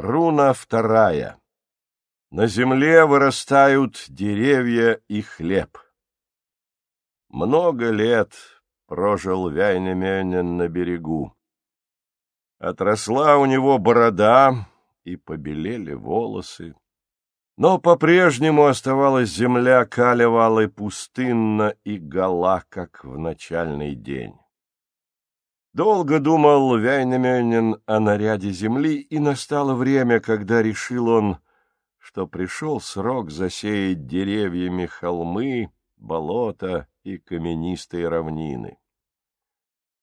Руна вторая. На земле вырастают деревья и хлеб. Много лет прожил Вяйнеменен на берегу. Отросла у него борода, и побелели волосы. Но по-прежнему оставалась земля калевалой пустынна и гола, как в начальный день. Долго думал Вяйнеменен о наряде земли, и настало время, когда решил он, что пришел срок засеять деревьями холмы, болота и каменистые равнины.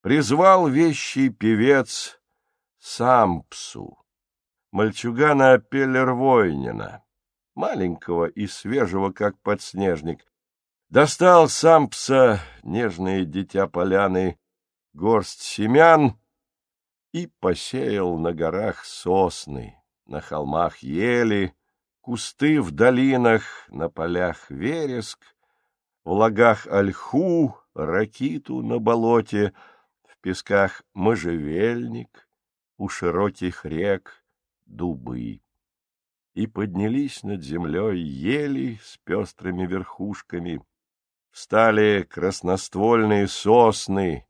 Призвал вещий певец Сампсу, мальчугана Пеллервойнина, маленького и свежего, как подснежник. Достал Сампса, нежное дитя поляны, горсть семян и посеял на горах сосны, на холмах ели, кусты в долинах, на полях вереск, в лагах ольху, ракиту на болоте, в песках можжевельник, у широких рек дубы. И поднялись над землей ели с пестрыми верхушками, встали красноствольные сосны,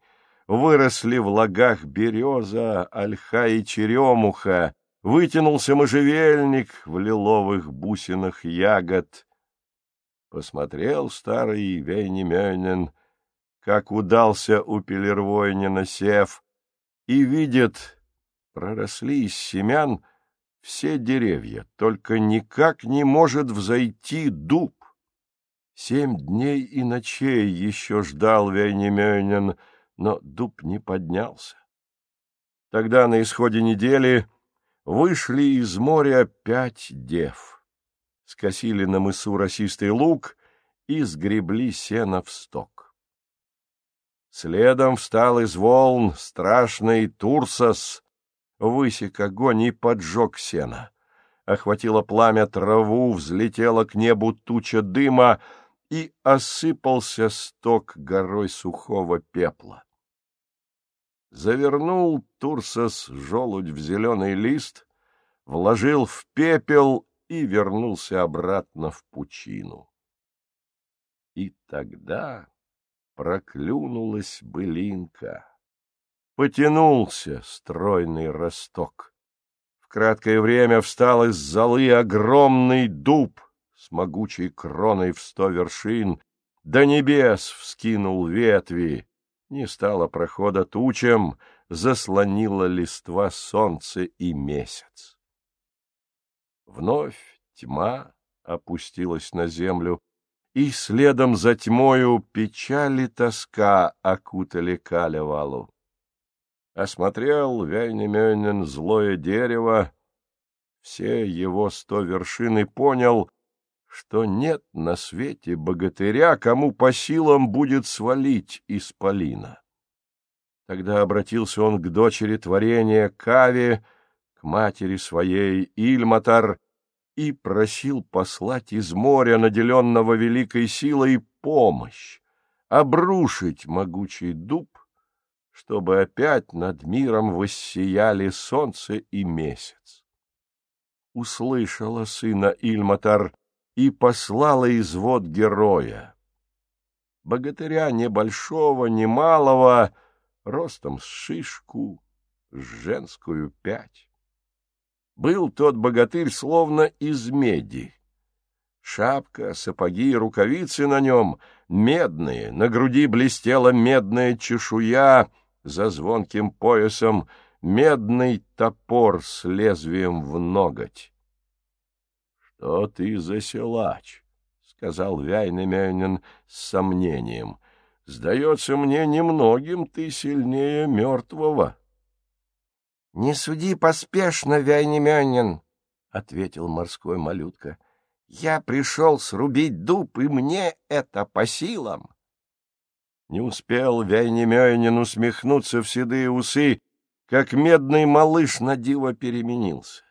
выросли в лагах береза, ольха и черемуха, вытянулся можжевельник в лиловых бусинах ягод. Посмотрел старый Вейнемёнин, как удался у Пелервойнина сев, и видит, проросли из семян все деревья, только никак не может взойти дуб. Семь дней и ночей еще ждал Вейнемёнин, но дуб не поднялся. Тогда на исходе недели вышли из моря пять дев, скосили на мысу росистый лук и сгребли сено в сток. Следом встал из волн страшный Турсос, высек огонь и поджег сено. Охватило пламя траву, взлетела к небу туча дыма, и осыпался сток горой сухого пепла. Завернул Турсос желудь в зеленый лист, вложил в пепел и вернулся обратно в пучину. И тогда проклюнулась былинка. Потянулся стройный росток. В краткое время встал из золы огромный дуб с могучей кроной в сто вершин, до небес вскинул ветви, не стало прохода тучам, заслонила листва солнце и месяц. Вновь тьма опустилась на землю, и следом за тьмою печаль и тоска окутали Калевалу. Осмотрел Вяйнемёнин злое дерево, все его сто вершин и понял, что нет на свете богатыря, кому по силам будет свалить исполина. Тогда обратился он к дочери творения Каве, к матери своей Ильматар, и просил послать из моря, наделенного великой силой, помощь, обрушить могучий дуб, чтобы опять над миром воссияли солнце и месяц. Услышала сына Ильматар и послала извод героя. Богатыря небольшого, ни малого, ростом с шишку, с женскую пять. Был тот богатырь словно из меди. Шапка, сапоги и рукавицы на нем медные, на груди блестела медная чешуя, за звонким поясом медный топор с лезвием в ноготь. — Что ты за силач? — сказал Вяйнемёнин с сомнением. — Сдается мне, немногим ты сильнее мертвого. — Не суди поспешно, Вяйнемёнин, — ответил морской малютка. — Я пришел срубить дуб, и мне это по силам. Не успел Вяйнемёнин усмехнуться в седые усы, как медный малыш на диво переменился.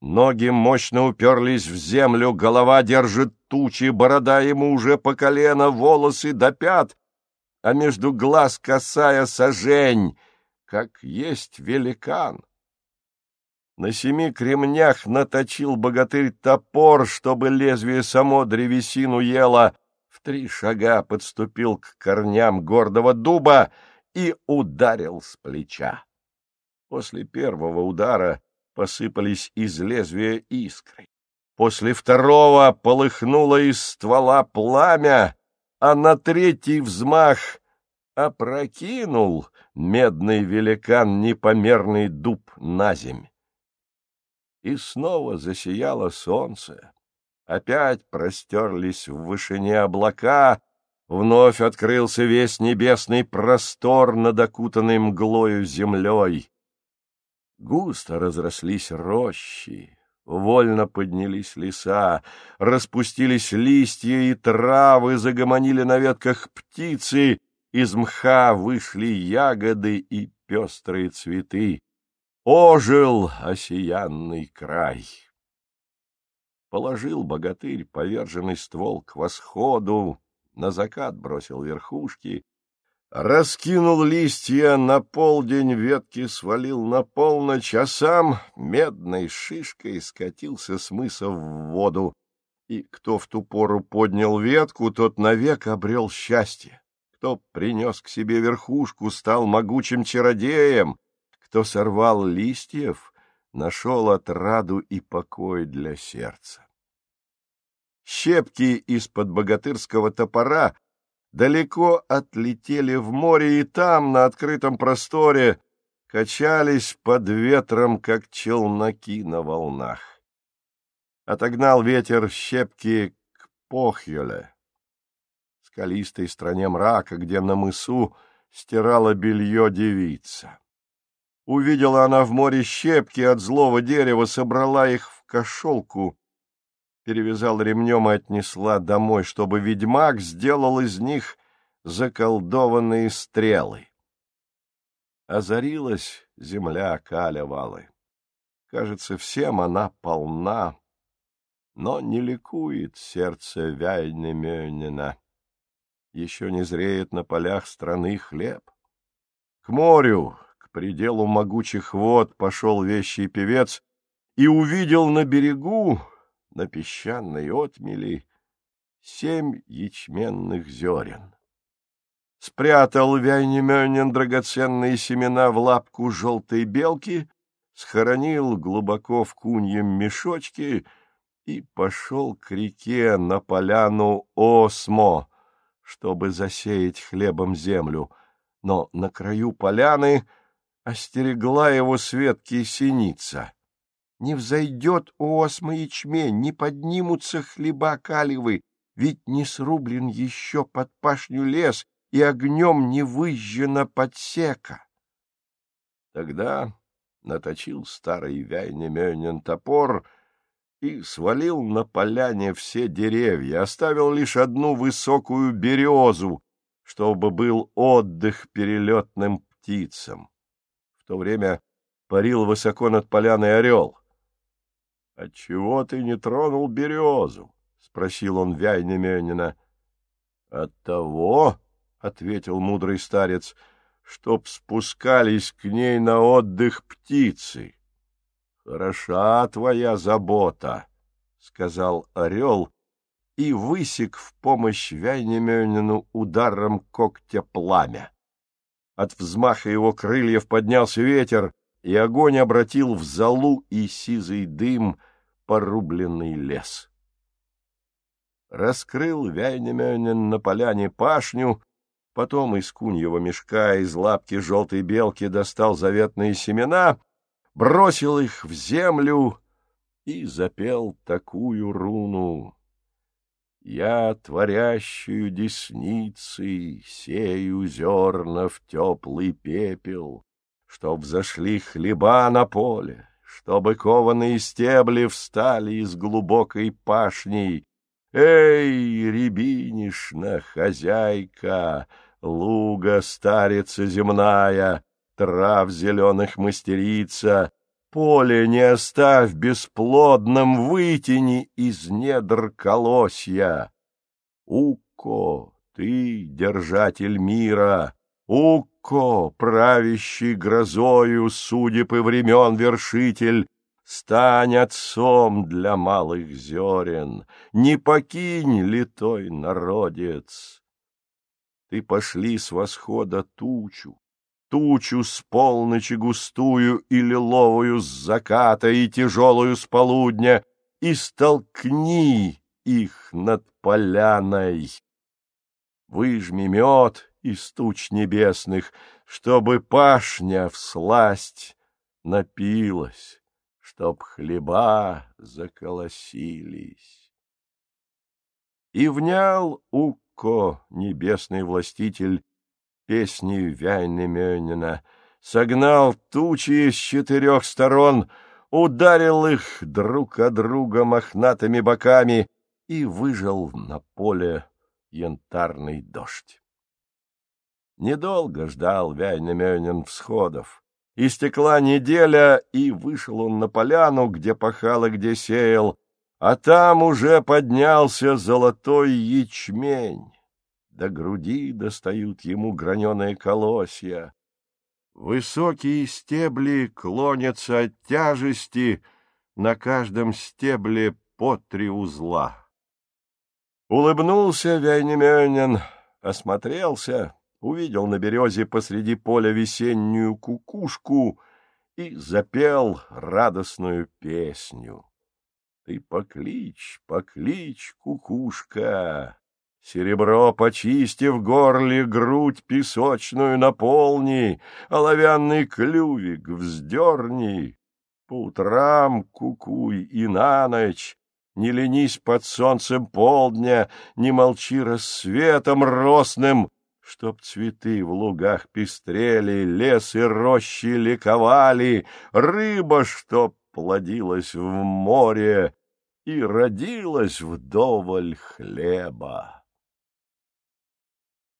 Ноги мощно уперлись в землю, голова держит тучи, борода ему уже по колено, волосы до пят, а между глаз косая сажень, как есть великан. На семи кремнях наточил богатырь топор, чтобы лезвие само древесину ело. В три шага подступил к корням гордого дуба и ударил с плеча. После первого удара посыпались из лезвия искры. После второго полыхнуло из ствола пламя, а на третий взмах опрокинул медный великан непомерный дуб на земь. И снова засияло солнце. Опять простерлись в вышине облака, вновь открылся весь небесный простор над окутанной мглою землей. Густо разрослись рощи, Вольно поднялись леса, распустились листья и травы, загомонили на ветках птицы, из мха вышли ягоды и пестрые цветы. Ожил осиянный край. Положил богатырь поверженный ствол к восходу, на закат бросил верхушки, Раскинул листья на полдень, ветки свалил на полночь, а сам медной шишкой скатился с мыса в воду. И кто в ту пору поднял ветку, тот навек обрел счастье. Кто принес к себе верхушку, стал могучим чародеем. Кто сорвал листьев, нашел отраду и покой для сердца. Щепки из-под богатырского топора — далеко отлетели в море и там, на открытом просторе, качались под ветром, как челноки на волнах. Отогнал ветер щепки к Похьеле, скалистой стране мрака, где на мысу стирала белье девица. Увидела она в море щепки от злого дерева, собрала их в кошелку перевязала ремнем и отнесла домой, чтобы ведьмак сделал из них заколдованные стрелы. Озарилась земля Калявалы. Кажется, всем она полна, но не ликует сердце Вяйнемёнина. Еще не зреет на полях страны хлеб. К морю, к пределу могучих вод пошел вещий певец и увидел на берегу на песчаной отмели семь ячменных зерен. Спрятал Вяйнеменен драгоценные семена в лапку желтой белки, схоронил глубоко в куньем мешочке и пошел к реке на поляну Осмо, чтобы засеять хлебом землю, но на краю поляны остерегла его светки синица — не взойдет осма ячмень, не поднимутся хлеба калевы, ведь не срублен еще под пашню лес, и огнем не выжжена подсека. Тогда наточил старый Вяйнемёнин топор и свалил на поляне все деревья, оставил лишь одну высокую березу, чтобы был отдых перелетным птицам. В то время парил высоко над поляной орел. — Отчего ты не тронул березу? — спросил он Вяйнеменина. — От того, — ответил мудрый старец, — чтоб спускались к ней на отдых птицы. — Хороша твоя забота, — сказал орел и высек в помощь Вяйнеменину ударом когтя пламя. От взмаха его крыльев поднялся ветер, и огонь обратил в золу и сизый дым — порубленный лес. Раскрыл Вяйнеменен на поляне пашню, потом из куньего мешка из лапки желтой белки достал заветные семена, бросил их в землю и запел такую руну. Я, творящую десницей, сею зерна в теплый пепел, чтоб взошли хлеба на поле, чтобы кованые стебли встали из глубокой пашни. Эй, рябинишна, хозяйка, луга старица земная, трав зеленых мастерица, поле не оставь бесплодным, вытяни из недр колосья. Уко, ты, держатель мира, Укко, правящий грозою судеб и времен вершитель, Стань отцом для малых зерен, Не покинь литой народец. Ты пошли с восхода тучу, Тучу с полночи густую и лиловую с заката и тяжелую с полудня, И столкни их над поляной. Выжми мед из туч небесных, Чтобы пашня всласть напилась чтоб хлеба заколосились. И внял Укко, небесный властитель, песни Вяйнемёнина, согнал тучи с четырех сторон, ударил их друг от друга мохнатыми боками и выжил на поле янтарный дождь. Недолго ждал Вяйнемёнин всходов. Истекла неделя, и вышел он на поляну, где пахал и где сеял, а там уже поднялся золотой ячмень. До груди достают ему граненые колосья. Высокие стебли клонятся от тяжести, на каждом стебле по три узла. Улыбнулся Вяйнемёнин, осмотрелся увидел на березе посреди поля весеннюю кукушку и запел радостную песню. Ты поклич, поклич, кукушка, Серебро почисти в горле, грудь песочную наполни, Оловянный клювик вздерни. По утрам кукуй и на ночь, Не ленись под солнцем полдня, Не молчи рассветом росным, Чтоб цветы в лугах пестрели, лес и рощи ликовали, рыба, чтоб плодилась в море и родилась вдоволь хлеба.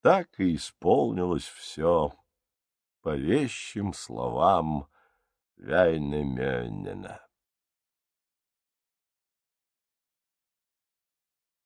Так и исполнилось все по вещим словам Вяйнемёнина.